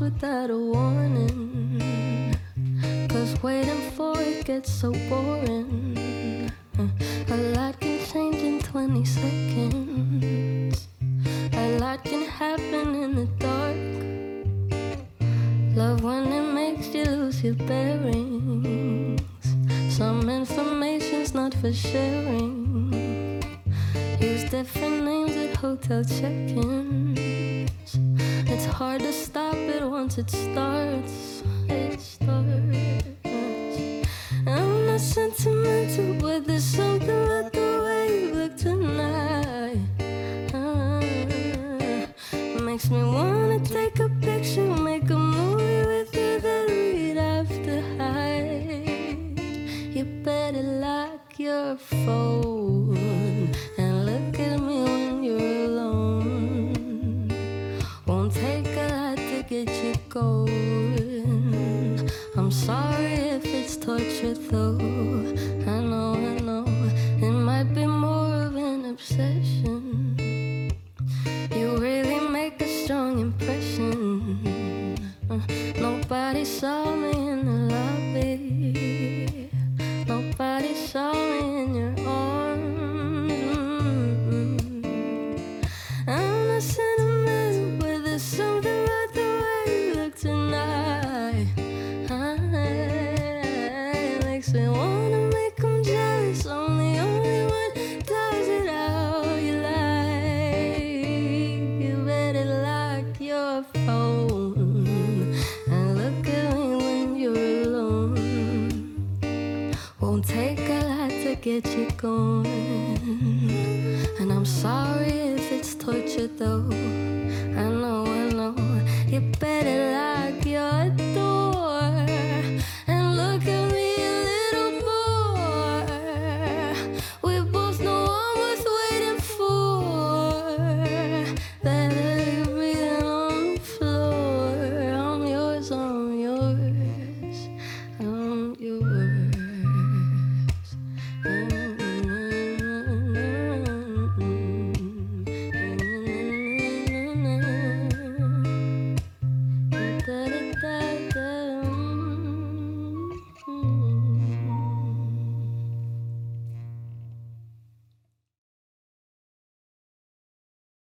Without a warning. Cause waiting for it gets so boring. A lot can change in 20 seconds. A lot can happen in the dark. Love when it makes you lose your bearings. Some information's not for sharing. Use different names at hotel check-ins. It's hard to stop it once it starts. It starts. I'm not sentimental, but there's something about the way you look tonight. Ah, makes me wanna take a picture, make a movie with you that we'd have to hide. You better lock your phone torture though. Get you going. And I'm sorry if it's torture though.